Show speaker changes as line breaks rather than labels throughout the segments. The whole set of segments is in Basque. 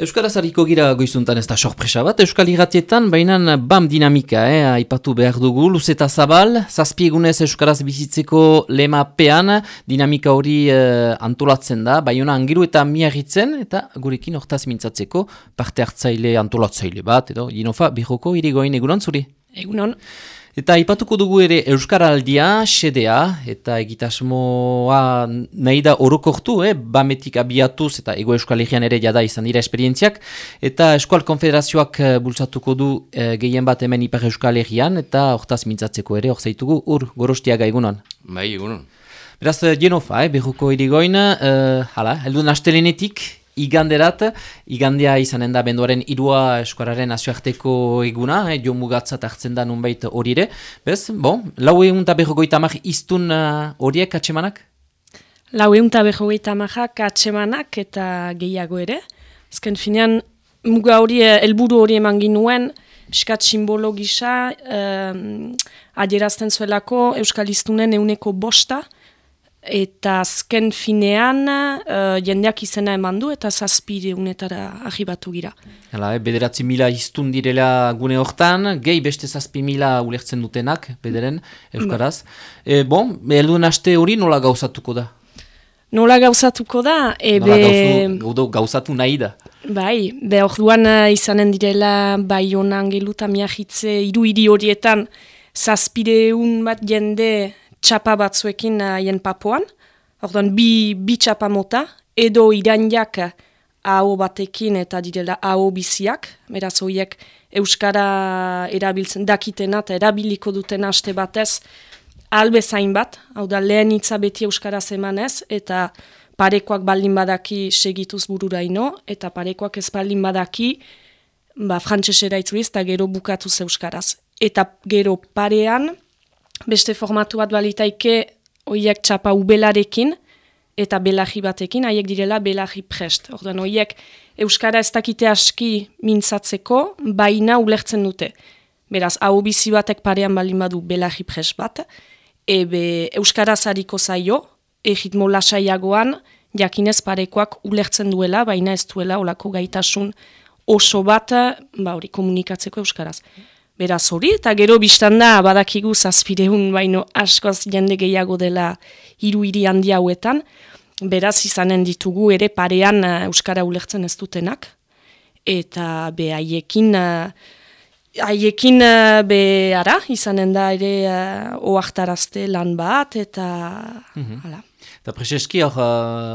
Euskaraz hariko gira goizuntan ez da sorpresa bat, Euskal Iratietan, baina BAM dinamika, eh, aipatu behar dugu, luzeta zabal, zazpiegunez Euskaraz bizitzeko lemapean, dinamika hori eh, antolatzen da, baina angiru eta miarritzen, eta gurekin hortaz mintzatzeko parte hartzaile antolatzaile bat, edo, jinofa, bihoko irigoin egunon zuri?
Egunon.
Eta ipatuko dugu ere Euskaraldia, sedea, eta egitasmoa nahi da orokortu, eh? bametik abiatuz, eta ego Euskal Herrian ere jada izan dira esperientziak, eta Eskual Konfederazioak eh, bultzatuko du e, gehien bat hemen Ipar Euskal Herrian, eta hortaz mintzatzeko ere, hor zaitugu, ur, gorostiaga egunon.
Bai, egunon.
Beraz, Genofa, eh? behuko irigoin, uh, hala, helduen astelenetik, iganderat, igandea izanen da benduaren irua eskuararen nazioarteko eguna, eh, jo mugatzat hartzen da nunbait horire. Bez, bon, lau egun eta behogoita amak iztun uh, horiek atsemanak?
Lau egun eta behogoita amak atsemanak eta gehiago ere. Ezken finean, muga hori, eh, helburu hori eman ginuen, piskat simbolo gisa, um, adierazten zuelako Euskal Iztunen euneko bosta, eta azken finean uh, jendeak izena eman du eta zazpide unetara ahibatu gira.
Hala, eh, bederatzi mila iztun direla gune hortan, gehi beste zazpi mila ulertzen dutenak, bederen, euskaraz. E, bon, elduen aste hori nola gauzatuko da?
Nola gauzatuko da?
Ebe... Nola gauzu, gauzatu nahi da?
Bai, be duan izanen direla bai honan geluta miahitze iru hiri horietan zazpide un bat jende txapa batzuekin haien uh, papoan, orduan bi, bi txapa mota, edo iranjak hau batekin eta direla hau biziak, beraz horiek Euskara erabiltzen dakitena eta erabiliko duten aste batez albezain bat, hau da lehen hitza beti Euskaraz emanez, eta parekoak baldin badaki segituz bururaino, eta parekoak ez baldin badaki ba, frantzesera itzuiz eta gero bukatuz Euskaraz. Eta gero parean, beste formatu bat balitaike oiek txapa ubelarekin eta belaji batekin, haiek direla belaji prest. Orduan, oiek Euskara ez dakite aski mintzatzeko, baina ulertzen dute. Beraz, hau bizi batek parean balin badu belaji prest bat, ebe Euskara zariko zaio, egitmo lasaiagoan, jakinez parekoak ulertzen duela, baina ez duela olako gaitasun oso bat, ba hori komunikatzeko Euskaraz. Beraz hori, eta gero biztan da badakigu zazpireun baino askoz jende gehiago dela hiru hiri handi hauetan, beraz izanen ditugu ere parean uh, Euskara ulertzen ez dutenak, eta be haiekin, uh, haiekin uh, be ara, izanen da ere uh, oaktarazte lan bat, eta mm hala.
Eta preseski uh,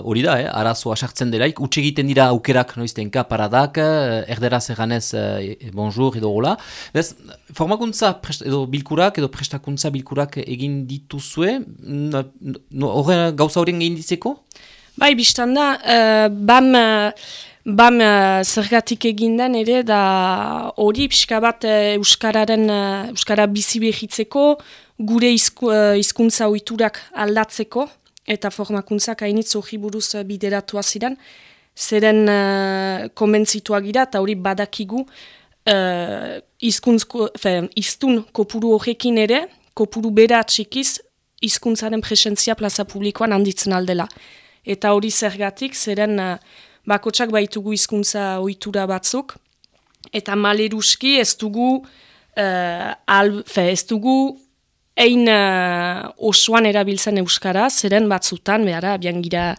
hori da, eh? arazoa sartzen delaik, utxe egiten dira aukerak noiztenka paradak, eh, erderaz eganez eh, bonjour edo gola. Bez, formakuntza edo bilkurak edo prestakuntza bilkurak egin dituzue, no, gauza horien egin ditzeko?
Bai, biztan da, uh, bam, bam uh, zergatik egindan ere, da hori pixka bat uh, Euskararen, uh, Euskara bizi behitzeko, gure izku, uh, oiturak aldatzeko, eta formakuntzak hainitz hori buruz eh, bideratua ziren, zeren uh, konbentzituak gira, eta hori badakigu uh, iztun kopuru horrekin ere, kopuru bera txikiz, izkuntzaren presentzia plaza publikoan handitzen aldela. Eta hori zergatik, zeren uh, bakotsak baitugu hizkuntza ohitura batzuk, eta maleruski ez dugu, uh, al, fe, ez dugu Ein uh, osoan erabiltzen euskara, zeren batzutan, behara, abian gira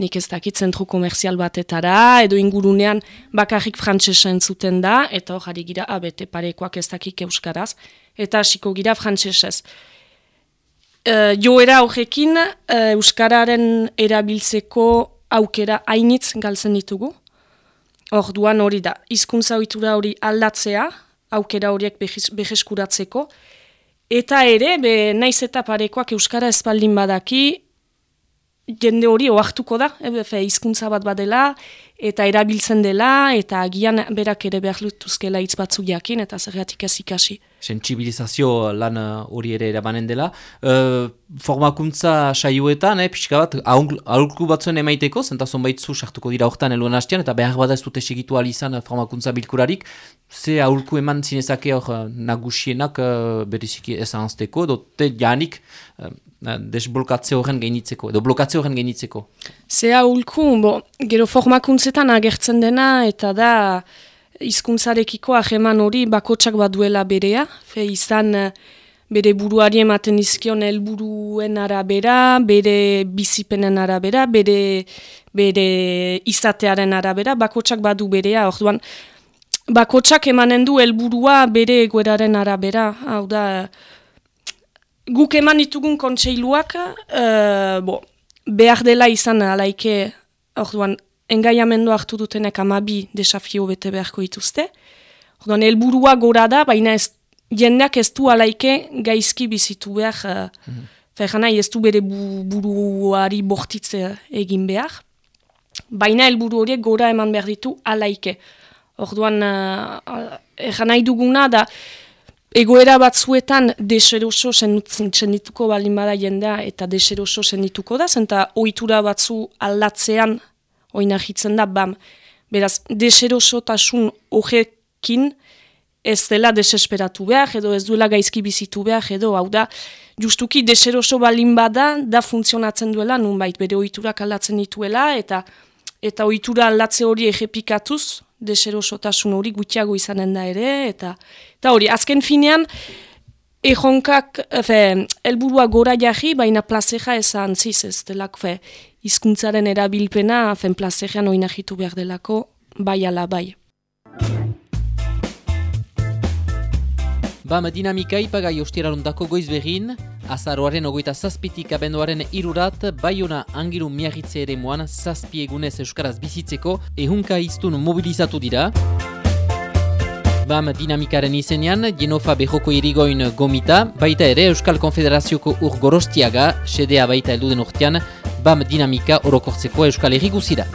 nik ez dakit zentru komerzial batetara, edo ingurunean bakarrik frantsesa entzuten da, eta hor gira abete parekoak ez dakik euskaraz, eta hasiko gira frantsesez. Uh, joera horrekin, uh, euskararen erabiltzeko aukera hainitz galtzen ditugu. Hor duan hori da, hizkuntza hori aldatzea, aukera horiek beheskuratzeko, Eta ere, be, naiz eta parekoak Euskara espaldin badaki, jende hori oartuko da, efe, izkuntza bat badela, eta erabiltzen dela, eta agian berak ere behar lutuzkela hitz batzu jakin, eta zergatik ez ikasi.
Sentsibilizazio lan uh, hori ere erabanen dela. Uh, formakuntza saioetan, eh, pixka bat, aurku batzuen emaiteko, zentazon baitzu sartuko dira hortan eluen hastean, eta behar bada ez dute segitu alizan uh, formakuntza bilkurarik, ze aurku eman zinezake hor nagusienak beriziki ez ahanzteko, dote janik, desblokatze horren gainitzeko, edo blokatze horren gainitzeko.
Zea ulku, bo, gero formakuntza hizkuntzetan agertzen dena eta da hizkuntzarekiko aheman hori bakotsak baduela berea, fe izan eh, bere buruari ematen izkion helburuen arabera, bere bizipenen arabera, bere, bere izatearen arabera, bakotsak badu berea, orduan, bakotsak emanen du helburua bere egoeraren arabera, hau da, guk eman ditugun kontseiluak, uh, bo, behar dela izan alaike, orduan, engaiamendu hartu dutenek amabi desafio bete beharko dituzte. Orduan, helburua gora da, baina ez, jendeak ez du alaike gaizki bizitu behar, uh, mm -hmm. ez du bere bu, buruari bortitze egin behar. Baina helburu horiek gora eman behar ditu alaike. Orduan, uh, nahi duguna da, egoera batzuetan deseroso sendituko balin bada jendea eta deseroso sendituko da, zenta ohitura batzu aldatzean oinahitzen da, bam. Beraz, deserosotasun horrekin ez dela desesperatu behar, edo ez duela gaizki bizitu behar, edo hau da, justuki deseroso balin bada, da funtzionatzen duela, nunbait, bere ohiturak aldatzen dituela, eta eta ohitura aldatze hori egepikatuz, deserosotasun hori gutxiago izanen da ere, eta, eta hori, azken finean, Ejonkak, helburua gora jarri, baina plazeja ezan ziz ez delako, fe, izkuntzaren erabilpena fen plazegean oina jitu behar delako, bai ala bai.
Bam, dinamika ipagai ostirarundako goiz behin, azaroaren ogoita zazpitik abenduaren irurat, baiona angiru miagitze ere moan zazpiegunez euskaraz bizitzeko, ehunka iztun mobilizatu dira. BAM dinamikaren izenean, Genofa behoko irigoin gomita, baita ere Euskal Konfederazioko ur gorostiaga, sedea baita elduden urtean, BAM dinamika orokortzeko Euskal Herriguzira.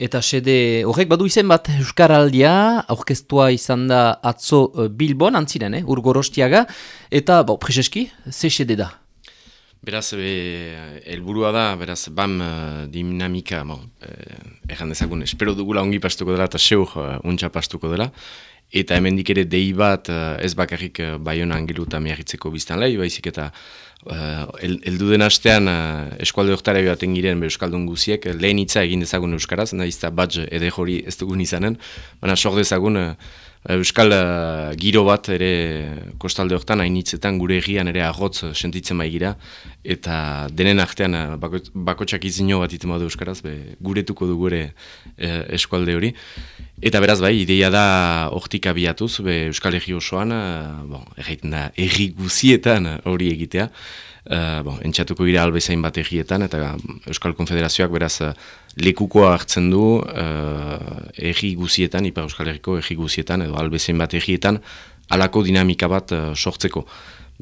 Eta sede horrek badu izen bat Euskaraldia, aurkeztua izan da atzo eh, Bilbon, antziren, eh, ur gorostiaga, eta, bo, prezeski, ze sede da?
Beraz, e, elburua da, beraz, bam uh, dinamika, bon, eh, erran dezagun, espero dugula ongi pastuko dela eta seur uh, untxa pastuko dela. Eta hemen ere dei bat uh, ez bakarrik uh, baiona angelu eta miarritzeko biztan baizik eta uh, eldu den astean uh, eskualde oktara baten giren Euskaldun guziek, lehen hitza egin dezagun Euskaraz, nahiz eta badge ede hori ez dugun izanen, baina sok dezagun Euskal uh, giro bat ere kostalde hortan hainitzetan gure egian ere agotz sentitzen baigira eta denen artean uh, bakotsak izino bat iten badu Euskaraz, be, guretuko du gure uh, eskualde hori. Eta beraz bai, ideia da hortik abiatuz, be, Euskal Egi osoan, bon, da, erri guzietan hori egitea. Uh, bon, entxatuko gira albezain bat egietan, eta Euskal Konfederazioak beraz uh, lekukoa hartzen du uh, egi guzietan, Ipa Euskal Herriko egi guzietan, edo albezain bat egietan, alako dinamika bat uh, sortzeko.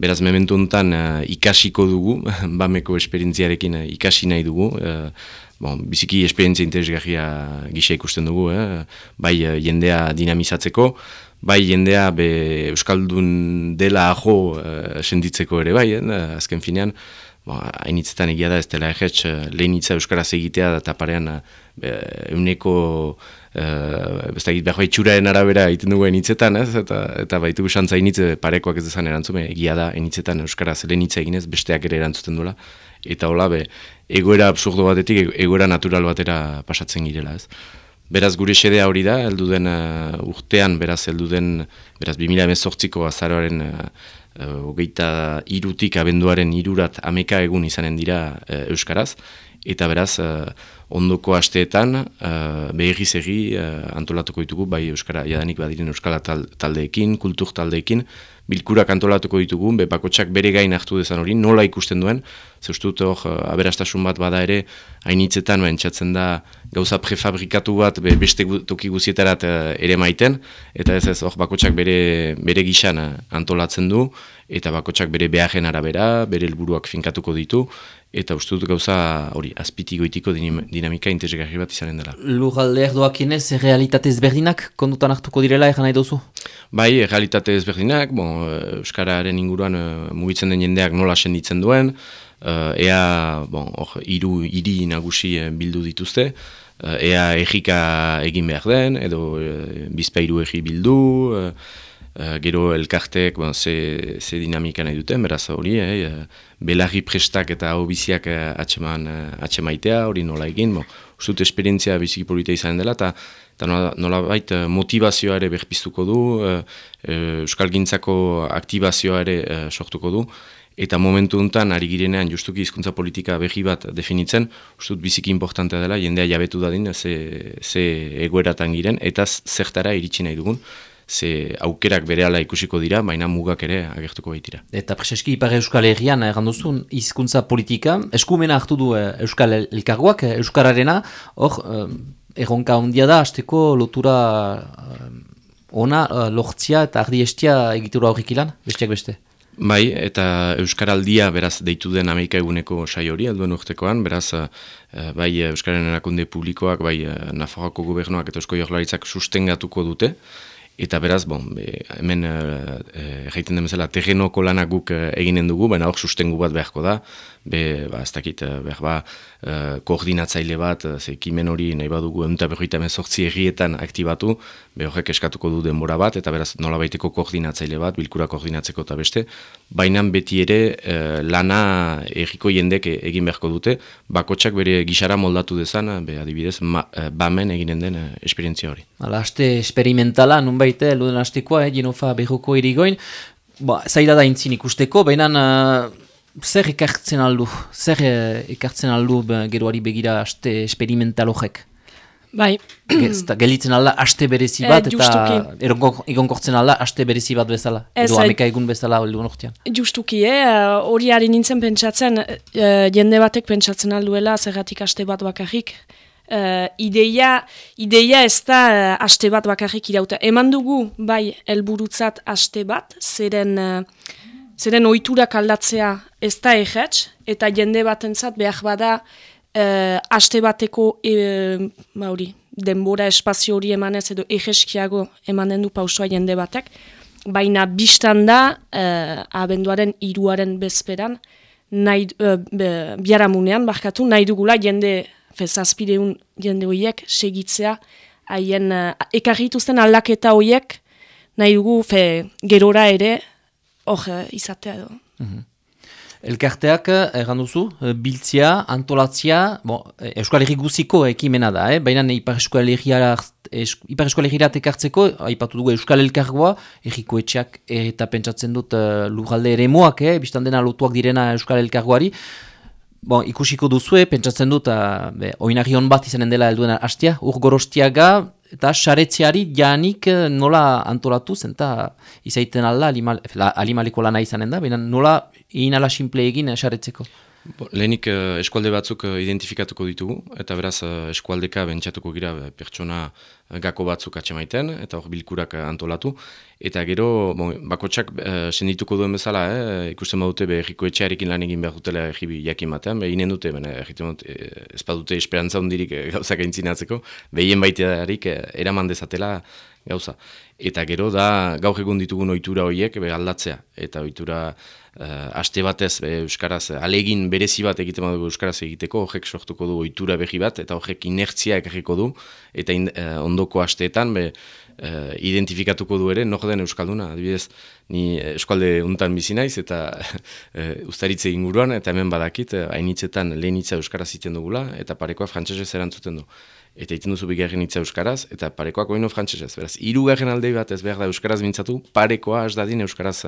Beraz, mementu honetan ikasiko dugu, bameko esperientziarekin ikasi nahi dugu, bon, biziki esperientzia interesgarria gisa ikusten dugu, bai jendea dinamizatzeko, bai jendea be Euskaldun dela ajo uh, senditzeko ere bai, eh, azken finean, hainitzetan egia da ez dela egetx uh, lehenitza Euskaraz egitea eta parean uh, euneko uh, behar bai arabera egiten dugu hainitzetan, ez? eta, eta baitugu xantza hainitze parekoak ez dezan erantzume, egia da hainitzetan Euskaraz lehenitza eginez besteak ere erantzuten duela, eta hola be, egoera absurdo batetik egoera natural batera pasatzen girela, ez? Beraz gure xedea hori da, heldu den uh, urtean, beraz heldu den, beraz 2018ko azaroaren uh, uh, hogeita irutik abenduaren irurat ameka egun izanen dira uh, Euskaraz, eta beraz uh, ondoko asteetan uh, behigiz egi uh, antolatuko ditugu, bai Euskara jadanik badiren Euskala taldeekin, kultur taldeekin, bilkurak antolatuko ditugu, be bakotsak bere gain hartu dezan hori, nola ikusten duen, zeustut hor, uh, aberastasun bat bada ere, hainitzetan, ba, entzatzen da, gauza prefabrikatu bat, be, beste toki guzietarat uh, ere maiten, eta ez ez, hor, bakotsak bere, bere gixan uh, antolatzen du, eta bakotsak bere beharren arabera, bere helburuak finkatuko ditu, eta uste dut gauza hori azpiti goitiko dinamika interesgarri bat izanen dela.
Lugalde erdoak inez, realitate ezberdinak kondutan hartuko direla egan nahi duzu?
Bai, realitate ezberdinak, bon, Euskararen inguruan uh, mugitzen den jendeak nola senditzen duen, uh, ea bon, or, iru, iri nagusi uh, bildu dituzte, ea egika egin behar den, edo uh, bizpairu egi bildu, gero elkarteek bon, ze, ze dinamika nahi duten, beraz hori, eh, belarri prestak eta hau biziak atxeman, atxemaitea, hori nola egin, bon, ustut esperientzia biziki polita izan dela, eta eta nola, nola bait motivazioa ere berpiztuko du, Euskal Gintzako aktibazioa ere sortuko du, eta momentu honetan ari girenean justuki hizkuntza politika behi bat definitzen, ustut biziki importantea dela, jendea jabetu dadin, ze, ze egoeratan giren, eta zertara iritsi nahi dugun, ze aukerak bere ikusiko dira, baina mugak ere agertuko baitira.
Eta preseski ipar Euskal Herrian erranduzun hizkuntza politika, eskumena hartu du eh, Euskal Elkargoak, eh, Euskararena, hor, eh, erronka ondia da, azteko lotura ona, lortzia eta ardiestia egitura horrik ilan, besteak beste?
Bai, eta Euskaraldia beraz deitu den amaika eguneko sai hori, alduen urtekoan, beraz bai Euskararen erakunde publikoak, bai Nafarroako gobernuak eta Eusko Jorlaritzak sustengatuko dute, Eta beraz, bon, hemen uh, erraiten den bezala terrenoko lanak guk eginen dugu, baina hor sustengu bat beharko da, be, ba, ez dakit, eh, behar ba, koordinatzaile bat, ze kimen hori nahi badugu egunta berroita mezortzi errietan aktibatu, be horrek eskatuko du denbora bat, eta beraz nola baiteko koordinatzaile bat, bilkura koordinatzeko eta beste, baina beti ere lana erriko jendek egin beharko dute, bakotsak bere gixara moldatu dezan, be, adibidez, ma, bamen eginen den esperientzia hori.
Hala, aste esperimentala, nun baite, luden astekoa, eh, jenofa berroko irigoin, Ba, zaila da intzin ikusteko, baina zer ekartzen aldu, zer ekartzen aldu geroari begira aste experimental horrek?
Bai.
Gelitzen alda aste berezi bat eh, eta egon kortzen alda aste berezi bat bezala. Edo ameka egun bezala hori nortean.
Justuki, eh? hori ari nintzen pentsatzen, uh, jende batek pentsatzen alduela zergatik aste bat bakarrik. Uh, ideia, ideia ez da uh, aste bat bakarrik irauta. Eman dugu, bai, helburutzat aste bat, zeren... Uh, Zeren ohiturak aldatzea ez da egetz, eta jende batentzat behar bada e, aste bateko e, mauri, denbora espazio hori emanez edo egeskiago emanen du pausua jende batek, baina biztan da e, abenduaren iruaren bezperan, nahi, e, biaramunean, barkatu, nahi dugula jende, fezazpideun jende horiek segitzea, haien e, ekarrituzten aldaketa horiek, nahi dugu fe, gerora ere, hor uh, izatea edo. Mm
Elkarteak, erran duzu, eh, biltzia, antolatzia, bon, eh, Euskal Herri guziko ekimena da, eh? baina Ipar Euskal Herriarat ekartzeko, aipatu dugu Euskal Elkargoa, erriko etxeak eta pentsatzen dut uh, lujalde ere moak, eh? biztan dena lotuak direna Euskal Elkargoari, Bon, ikusiko duzue, pentsatzen dut, oinari hon bat izanen dela helduen hastia, ur gorostiaga, eta saretziari janik eh, nola antolatu zen, eta izaiten alda alimaliko lana izanen da, baina nola inala simple egin saretzeko.
Lehenik uh, eskualde batzuk uh, identifikatuko ditugu, eta beraz uh, eskualdeka bentsatuko gira pertsona gako batzuk atxemaiten, eta hor bilkurak antolatu. Eta gero, bon, bakotsak uh, sendituko duen bezala, eh, ikusten badute erriko etxearekin lan egin behar dutela erri jakin batean, behinen dute, baina erritu dut, ez badute esperantza hundirik gauzak aintzinatzeko, behien baitearik eraman dezatela gauza. Eta gero da, gaur egun ditugun ohitura horiek aldatzea, eta ohitura aste batez euskaraz alegin berezi bat egiten dugu euskaraz egiteko horrek sortuko du ohitura berri bat eta horrek inertzia ekarriko du eta uh, ondoko asteetan be, uh, identifikatuko du ere nor den euskalduna adibidez ni eskualde untan bizi naiz eta uh, ustaritze inguruan eta hemen badakit hainitzetan lehenitza euskaraz egiten dugula eta parekoa frantsesez erantzuten du eta egiten duzu bigarren hitza euskaraz, eta parekoak oino frantsesez. Beraz, hirugarren alde bat ez behar da euskaraz mintzatu, parekoa ez dadin euskaraz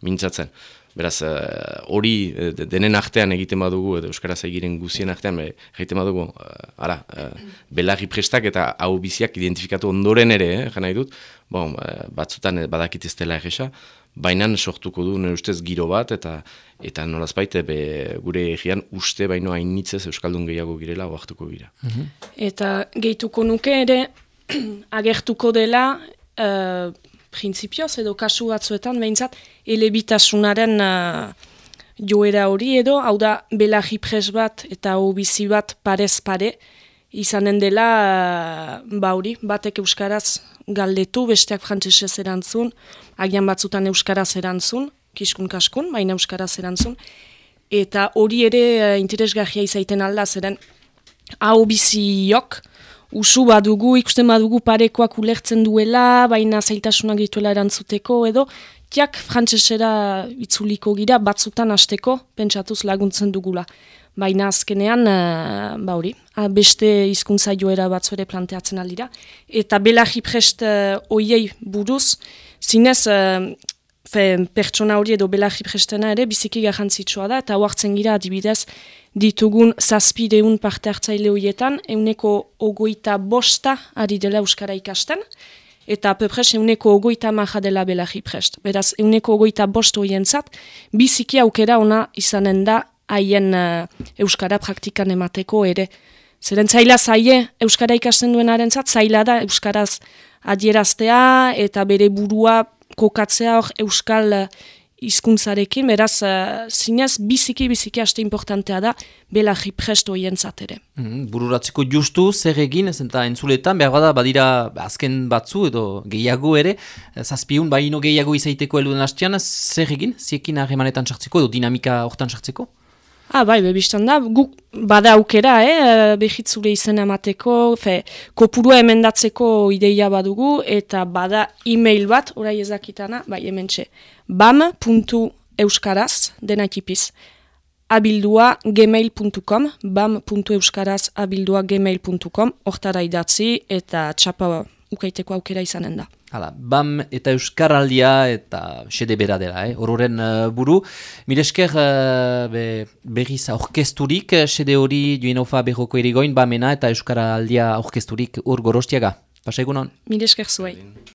mintzatzen. Beraz, eh, hori uh, denen artean egiten badugu, edo Euskaraz egiren guzien artean egiten badugu, uh, ara, belarri prestak eta hau biziak identifikatu ondoren ere, eh, jena dut, bon, uh, batzutan badakit ez dela egesa, baina sortuko du nire ustez giro bat, eta eta nolazbait be, gure egian uste baino hainitzez Euskaldun gehiago girela oartuko gira.
Mhm. Eta gehituko nuke ere, agertuko dela, prinsipioz edo kasu batzuetan behintzat elebitasunaren uh, joera hori edo, hau da belagi pres bat eta hau bizi bat parez pare izanen dela uh, ba hori, batek euskaraz galdetu, besteak frantzesez erantzun, agian batzutan euskaraz erantzun, kiskun kaskun, baina euskaraz erantzun, eta hori ere uh, interesgarria izaiten alda, zeren hau biziok usu badugu, ikusten badugu parekoak ulertzen duela, baina zailtasunak dituela erantzuteko, edo, tiak frantsesera itzuliko gira batzutan hasteko pentsatuz laguntzen dugula. Baina azkenean, uh, ba hori, beste hizkuntza joera batzu ere planteatzen aldira. Eta belahi prest uh, oiei buruz, zinez, uh, fe, pertsona hori edo belahi prestena ere biziki garrantzitsua da, eta huartzen gira adibidez ditugun zazpideun parte hartzaile horietan, euneko ogoita bosta ari dela Euskara ikasten, eta pepres euneko ogoita maha dela belahi prest. Beraz, euneko ogoita bost horien zat, biziki aukera ona izanen da haien uh, Euskara praktikan emateko ere. Zeren zaila zaie Euskara ikasten duen zat, zaila da Euskaraz adieraztea eta bere burua kokatzea hor Euskal uh, hizkuntzarekin, beraz, uh, zinez, biziki, biziki haste importantea da, bela jipresto hientzat ere.
Mm, bururatzeko justu, zer egin, ez eta entzuletan, behar bada, badira azken batzu, edo gehiago ere, zazpiun, baino gehiago izaiteko eluden hastean, zer egin, ziekin harremanetan sartzeko, edo dinamika hortan sartzeko?
Ah, bai, bebistan da, guk bada aukera, eh, behitzure izena emateko, fe, kopurua emendatzeko ideia badugu, eta bada e-mail bat, orai ezakitana, bai, hemen txe, bam.euskaraz, denakipiz, abildua gmail.com, bam.euskaraz abildua gmail.com, ortara idatzi, eta txapa ukaiteko aukera izanen da.
Hala, BAM eta Euskaraldia eta sede bera dela, eh? Horren uh, buru. Milesker uh, be, berriz orkesturik, sede hori joinofa berroko erigoin, BAMena eta Euskaraldia orkesturik ur gorostiaga. Pasa egunon?
Milesker zuai.